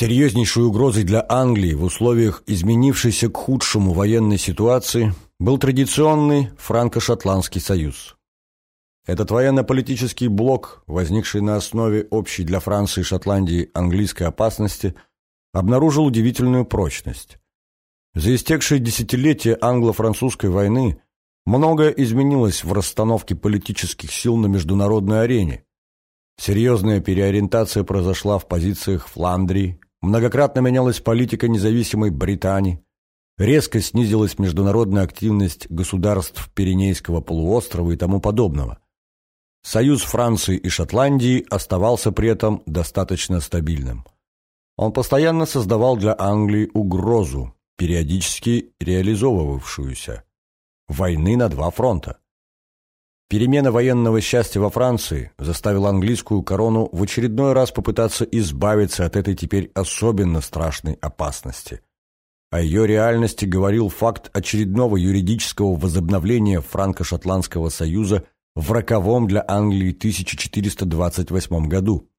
Серьезнейшей угрозой для Англии в условиях изменившейся к худшему военной ситуации был традиционный франко-шотландский союз. Этот военно-политический блок, возникший на основе общей для Франции и Шотландии английской опасности, обнаружил удивительную прочность. За истекшие десятилетия англо-французской войны многое изменилось в расстановке политических сил на международной арене. Серьезная переориентация произошла в позициях Фландрии, многократно менялась политика независимой Британии, резко снизилась международная активность государств Пиренейского полуострова и тому подобного. Союз Франции и Шотландии оставался при этом достаточно стабильным. Он постоянно создавал для Англии угрозу, периодически реализовывавшуюся. Войны на два фронта. Перемена военного счастья во Франции заставила английскую корону в очередной раз попытаться избавиться от этой теперь особенно страшной опасности. О ее реальности говорил факт очередного юридического возобновления Франко-Шотландского союза в роковом для Англии 1428 году.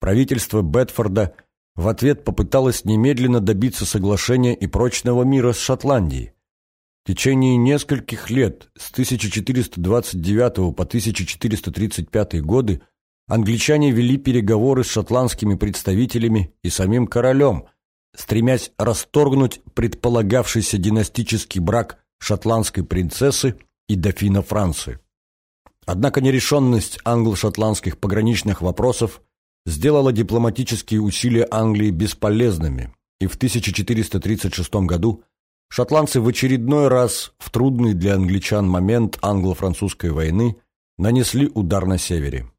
Правительство Бетфорда в ответ попыталось немедленно добиться соглашения и прочного мира с Шотландией. В течение нескольких лет, с 1429 по 1435 годы, англичане вели переговоры с шотландскими представителями и самим королем, стремясь расторгнуть предполагавшийся династический брак шотландской принцессы и дофина Франции. Однако нерешенность англо-шотландских пограничных вопросов сделала дипломатические усилия Англии бесполезными, и в 1436 году шотландцы в очередной раз в трудный для англичан момент англо-французской войны нанесли удар на севере.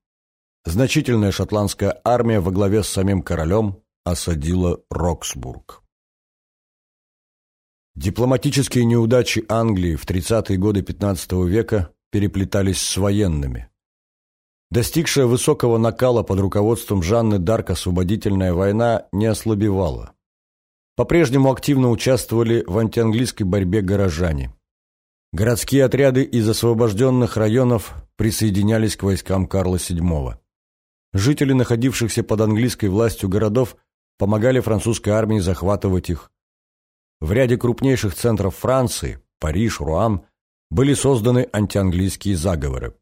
Значительная шотландская армия во главе с самим королем осадила Роксбург. Дипломатические неудачи Англии в 30-е годы XV века переплетались с военными. Достигшая высокого накала под руководством Жанны Дарк освободительная война не ослабевала. По-прежнему активно участвовали в антианглийской борьбе горожане. Городские отряды из освобожденных районов присоединялись к войскам Карла VII. Жители, находившихся под английской властью городов, помогали французской армии захватывать их. В ряде крупнейших центров Франции – Париж, Руан – были созданы антианглийские заговоры.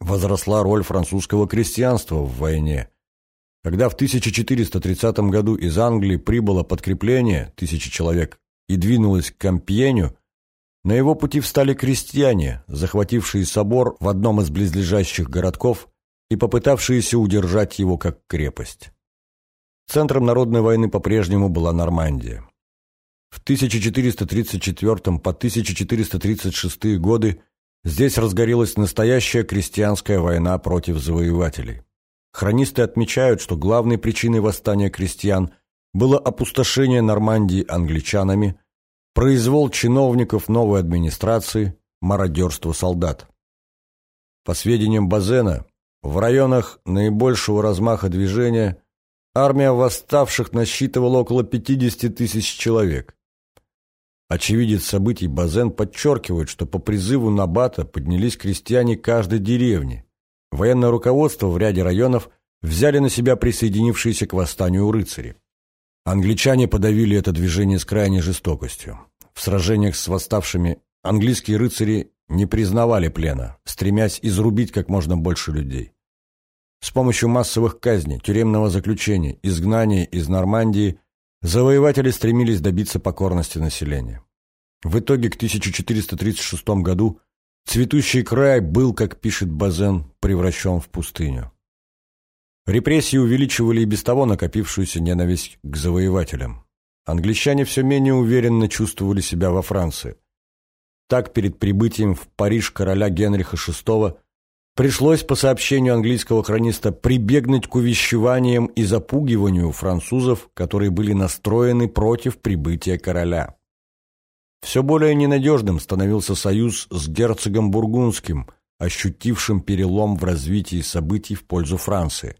Возросла роль французского крестьянства в войне. Когда в 1430 году из Англии прибыло подкрепление, тысячи человек, и двинулось к Кампьеню, на его пути встали крестьяне, захватившие собор в одном из близлежащих городков и попытавшиеся удержать его как крепость. Центром народной войны по-прежнему была Нормандия. В 1434 по 1436 годы здесь разгорелась настоящая крестьянская война против завоевателей. Хронисты отмечают, что главной причиной восстания крестьян было опустошение Нормандии англичанами, произвол чиновников новой администрации, мародерство солдат. По сведениям Базена, в районах наибольшего размаха движения армия восставших насчитывала около 50 тысяч человек. Очевидец событий Базен подчеркивает, что по призыву Набата поднялись крестьяне каждой деревни. Военное руководство в ряде районов взяли на себя присоединившиеся к восстанию рыцари. Англичане подавили это движение с крайней жестокостью. В сражениях с восставшими английские рыцари не признавали плена, стремясь изрубить как можно больше людей. С помощью массовых казней, тюремного заключения, изгнания из Нормандии Завоеватели стремились добиться покорности населения. В итоге к 1436 году цветущий край был, как пишет Базен, превращен в пустыню. Репрессии увеличивали и без того накопившуюся ненависть к завоевателям. Англичане все менее уверенно чувствовали себя во Франции. Так, перед прибытием в Париж короля Генриха VI Пришлось, по сообщению английского хрониста, прибегнуть к увещеваниям и запугиванию французов, которые были настроены против прибытия короля. Все более ненадежным становился союз с герцогом Бургундским, ощутившим перелом в развитии событий в пользу Франции.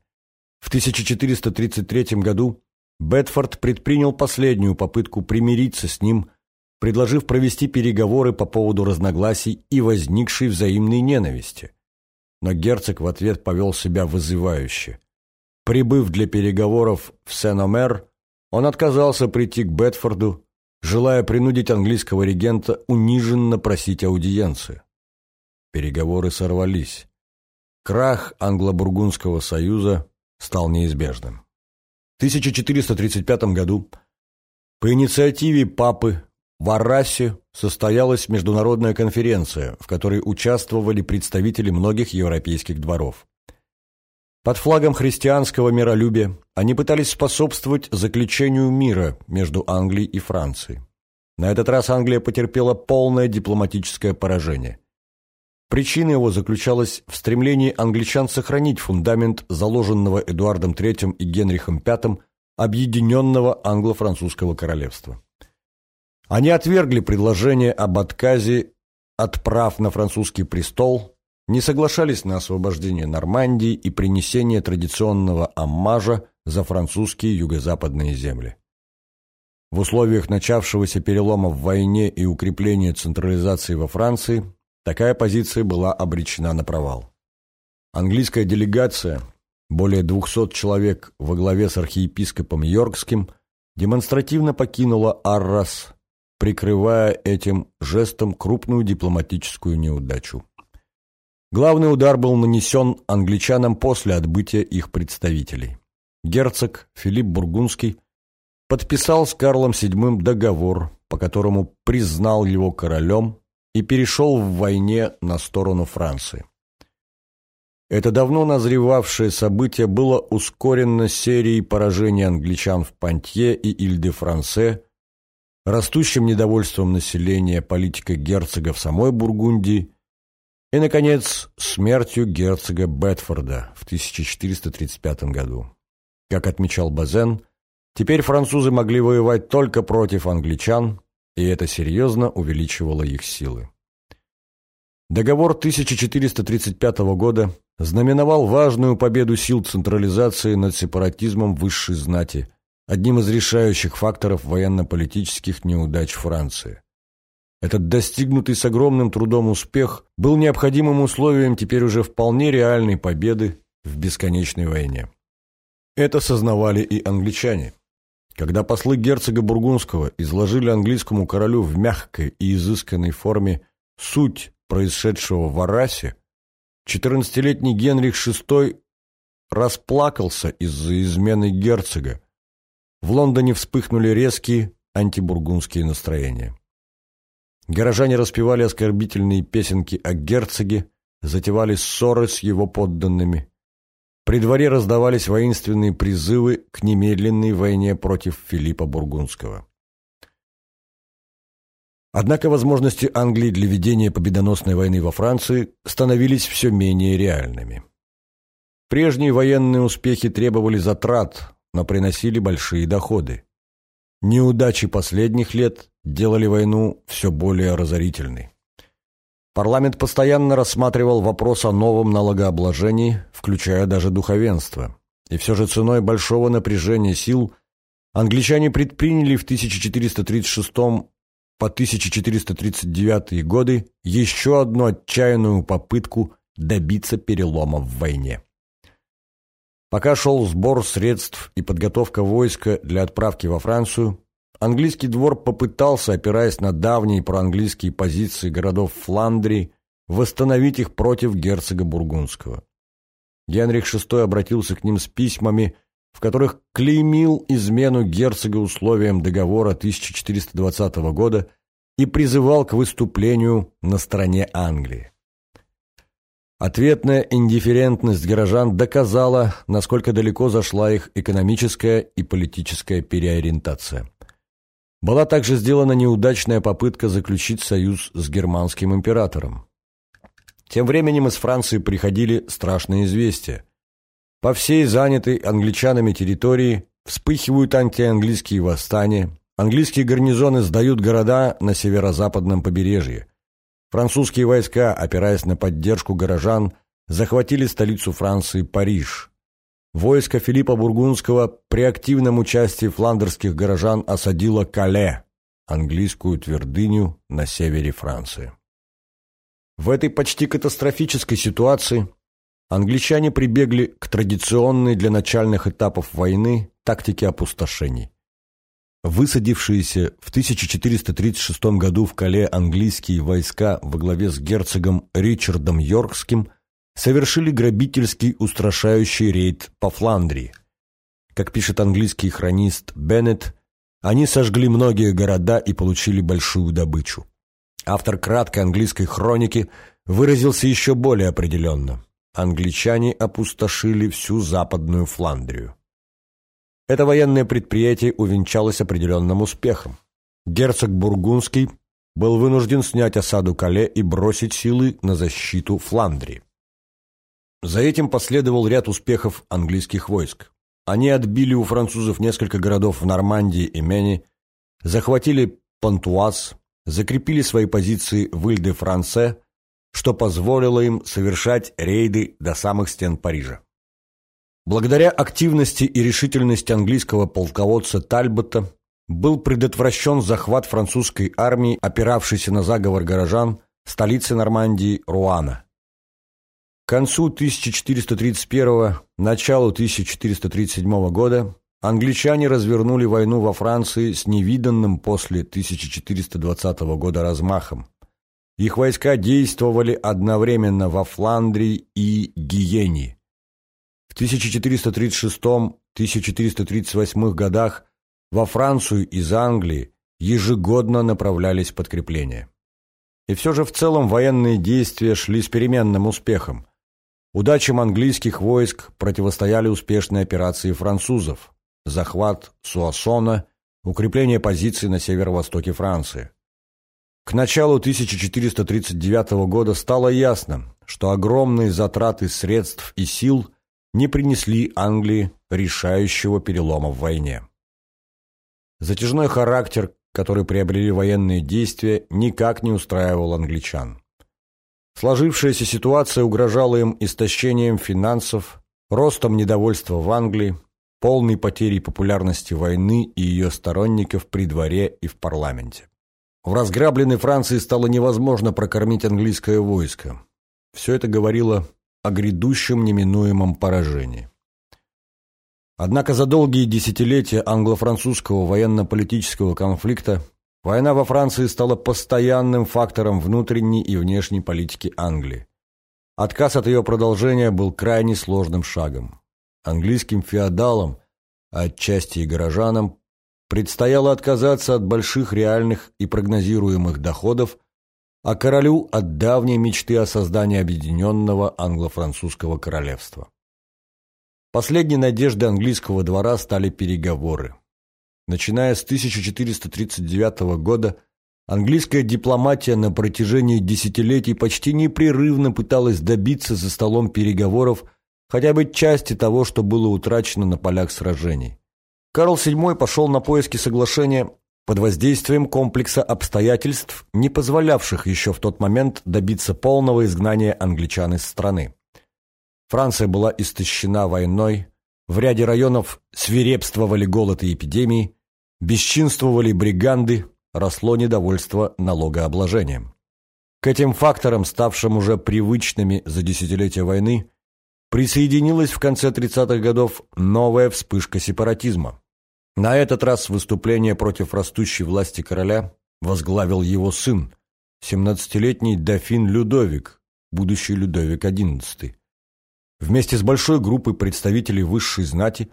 В 1433 году Бетфорд предпринял последнюю попытку примириться с ним, предложив провести переговоры по поводу разногласий и возникшей взаимной ненависти но герцог в ответ повел себя вызывающе. Прибыв для переговоров в Сен-Омер, он отказался прийти к Бетфорду, желая принудить английского регента униженно просить аудиенции. Переговоры сорвались. Крах англо-бургундского союза стал неизбежным. В 1435 году по инициативе папы в Аррасе состоялась международная конференция, в которой участвовали представители многих европейских дворов. Под флагом христианского миролюбия они пытались способствовать заключению мира между Англией и Францией. На этот раз Англия потерпела полное дипломатическое поражение. Причина его заключалась в стремлении англичан сохранить фундамент заложенного Эдуардом III и Генрихом V объединенного англо-французского королевства. Они отвергли предложение об отказе от прав на французский престол, не соглашались на освобождение Нормандии и принесение традиционного аммажа за французские юго-западные земли. В условиях начавшегося перелома в войне и укрепления централизации во Франции такая позиция была обречена на провал. Английская делегация, более 200 человек во главе с архиепископом Йоркским, демонстративно покинула Аррас, прикрывая этим жестом крупную дипломатическую неудачу. Главный удар был нанесен англичанам после отбытия их представителей. Герцог Филипп Бургундский подписал с Карлом VII договор, по которому признал его королем и перешел в войне на сторону Франции. Это давно назревавшее событие было ускорено серией поражений англичан в Пантье и Иль-де-Франсе, растущим недовольством населения политикой герцога в самой Бургундии и, наконец, смертью герцога Бетфорда в 1435 году. Как отмечал Базен, теперь французы могли воевать только против англичан, и это серьезно увеличивало их силы. Договор 1435 года знаменовал важную победу сил централизации над сепаратизмом высшей знати, одним из решающих факторов военно-политических неудач Франции. Этот достигнутый с огромным трудом успех был необходимым условием теперь уже вполне реальной победы в бесконечной войне. Это сознавали и англичане. Когда послы герцога Бургундского изложили английскому королю в мягкой и изысканной форме суть происшедшего в Арасе, 14-летний Генрих VI расплакался из-за измены герцога. В Лондоне вспыхнули резкие антибургундские настроения. Горожане распевали оскорбительные песенки о герцоге, затевали ссоры с его подданными. При дворе раздавались воинственные призывы к немедленной войне против Филиппа Бургундского. Однако возможности Англии для ведения победоносной войны во Франции становились все менее реальными. Прежние военные успехи требовали затрат, но приносили большие доходы. Неудачи последних лет делали войну все более разорительной. Парламент постоянно рассматривал вопрос о новом налогообложении, включая даже духовенство. И все же ценой большого напряжения сил англичане предприняли в 1436 по 1439 годы еще одну отчаянную попытку добиться перелома в войне. Пока шел сбор средств и подготовка войска для отправки во Францию, Английский двор попытался, опираясь на давние проанглийские позиции городов Фландрии, восстановить их против герцога Бургундского. Генрих VI обратился к ним с письмами, в которых клеймил измену герцога условиям договора 1420 года и призывал к выступлению на стороне Англии. Ответная индифферентность горожан доказала, насколько далеко зашла их экономическая и политическая переориентация. Была также сделана неудачная попытка заключить союз с германским императором. Тем временем из Франции приходили страшные известия. По всей занятой англичанами территории вспыхивают антианглийские восстания, английские гарнизоны сдают города на северо-западном побережье. Французские войска, опираясь на поддержку горожан, захватили столицу Франции Париж. Войско Филиппа Бургундского при активном участии фландерских горожан осадило Кале, английскую твердыню на севере Франции. В этой почти катастрофической ситуации англичане прибегли к традиционной для начальных этапов войны тактике опустошений. Высадившиеся в 1436 году в Кале английские войска во главе с герцогом Ричардом Йоркским совершили грабительский устрашающий рейд по Фландрии. Как пишет английский хронист Беннет, они сожгли многие города и получили большую добычу. Автор краткой английской хроники выразился еще более определенно. Англичане опустошили всю западную Фландрию. Это военное предприятие увенчалось определенным успехом. Герцог Бургундский был вынужден снять осаду Кале и бросить силы на защиту Фландрии. За этим последовал ряд успехов английских войск. Они отбили у французов несколько городов в Нормандии и Мени, захватили Пантуаз, закрепили свои позиции в Иль-де-Франце, что позволило им совершать рейды до самых стен Парижа. Благодаря активности и решительности английского полководца Тальбота был предотвращен захват французской армии, опиравшейся на заговор горожан, столицы Нормандии Руана. К концу 1431 началу 1437 года англичане развернули войну во Франции с невиданным после 1420 года размахом. Их войска действовали одновременно во Фландрии и Гиене. В 1436-1438 годах во Францию из Англии ежегодно направлялись подкрепления. И все же в целом военные действия шли с переменным успехом. Удачам английских войск противостояли успешные операции французов, захват Суассона, укрепление позиций на северо-востоке Франции. К началу 1439 года стало ясно, что огромные затраты средств и сил не принесли Англии решающего перелома в войне. Затяжной характер, который приобрели военные действия, никак не устраивал англичан. Сложившаяся ситуация угрожала им истощением финансов, ростом недовольства в Англии, полной потерей популярности войны и ее сторонников при дворе и в парламенте. В разграбленной Франции стало невозможно прокормить английское войско. Все это говорило о грядущем неминуемом поражении. Однако за долгие десятилетия англо-французского военно-политического конфликта Война во Франции стала постоянным фактором внутренней и внешней политики Англии. Отказ от ее продолжения был крайне сложным шагом. Английским феодалам, а отчасти и горожанам, предстояло отказаться от больших реальных и прогнозируемых доходов, а королю от давней мечты о создании объединенного англо-французского королевства. Последней надеждой английского двора стали переговоры. Начиная с 1439 года английская дипломатия на протяжении десятилетий почти непрерывно пыталась добиться за столом переговоров хотя бы части того, что было утрачено на полях сражений. Карл VII пошел на поиски соглашения под воздействием комплекса обстоятельств, не позволявших еще в тот момент добиться полного изгнания англичан из страны. Франция была истощена войной, в ряде районов свирепствовали голод и эпидемии, бесчинствовали бриганды, росло недовольство налогообложением. К этим факторам, ставшим уже привычными за десятилетия войны, присоединилась в конце 30-х годов новая вспышка сепаратизма. На этот раз выступление против растущей власти короля возглавил его сын, 17-летний дофин Людовик, будущий Людовик XI. Вместе с большой группой представителей высшей знати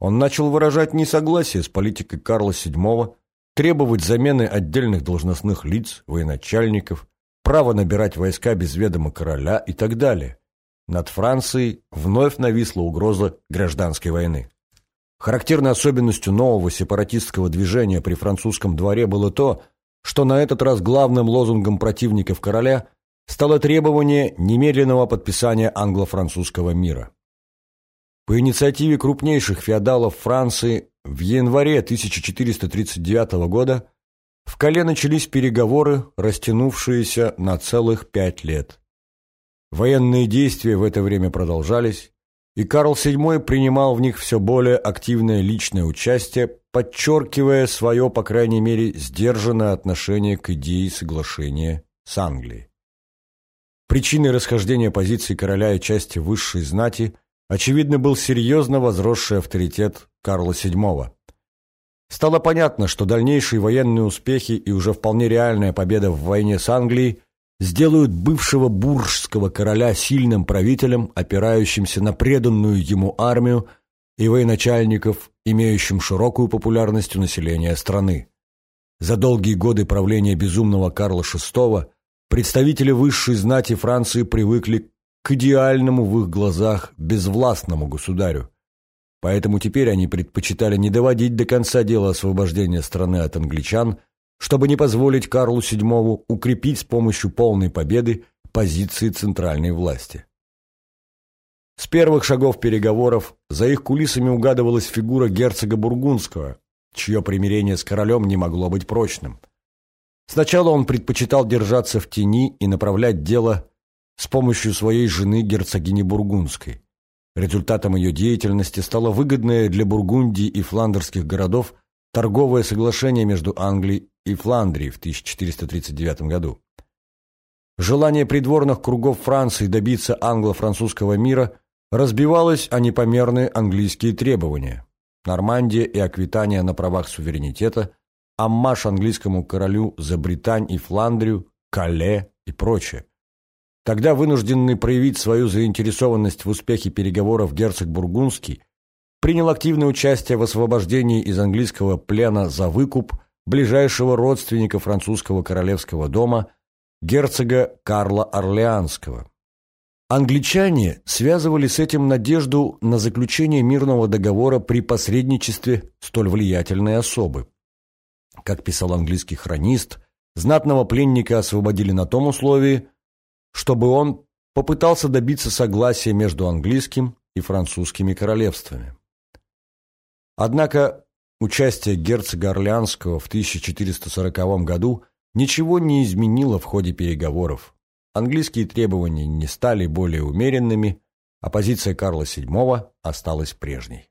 он начал выражать несогласие с политикой Карла VII, требовать замены отдельных должностных лиц, военачальников, право набирать войска без ведома короля и так далее. Над Францией вновь нависла угроза гражданской войны. Характерной особенностью нового сепаратистского движения при французском дворе было то, что на этот раз главным лозунгом противников короля стало требование немедленного подписания англо-французского мира. По инициативе крупнейших феодалов Франции в январе 1439 года в Кале начались переговоры, растянувшиеся на целых пять лет. Военные действия в это время продолжались, и Карл VII принимал в них все более активное личное участие, подчеркивая свое, по крайней мере, сдержанное отношение к идее соглашения с Англией. Причиной расхождения позиций короля и части высшей знати, очевидно, был серьезно возросший авторитет Карла VII. Стало понятно, что дальнейшие военные успехи и уже вполне реальная победа в войне с Англией сделают бывшего буржского короля сильным правителем, опирающимся на преданную ему армию и военачальников, имеющим широкую популярность у населения страны. За долгие годы правления безумного Карла VI представители высшей знати Франции привыкли к идеальному в их глазах безвластному государю. Поэтому теперь они предпочитали не доводить до конца дело освобождения страны от англичан, чтобы не позволить Карлу VII укрепить с помощью полной победы позиции центральной власти. С первых шагов переговоров за их кулисами угадывалась фигура герцога Бургундского, чье примирение с королем не могло быть прочным. Сначала он предпочитал держаться в тени и направлять дело с помощью своей жены герцогини Бургундской. Результатом ее деятельности стало выгодное для Бургундии и фландерских городов торговое соглашение между Англией и Фландрией в 1439 году. Желание придворных кругов Франции добиться англо-французского мира разбивалось о непомерные английские требования. Нормандия и Аквитания на правах суверенитета, аммаж английскому королю за Британь и Фландрию, Кале и прочее. Тогда вынужденный проявить свою заинтересованность в успехе переговоров герцог Бургундский принял активное участие в освобождении из английского плена за выкуп ближайшего родственника французского королевского дома герцога Карла Орлеанского. Англичане связывали с этим надежду на заключение мирного договора при посредничестве столь влиятельной особы. Как писал английский хронист, знатного пленника освободили на том условии, чтобы он попытался добиться согласия между английским и французскими королевствами. Однако участие герцога Орлеанского в 1440 году ничего не изменило в ходе переговоров. Английские требования не стали более умеренными, а позиция Карла VII осталась прежней.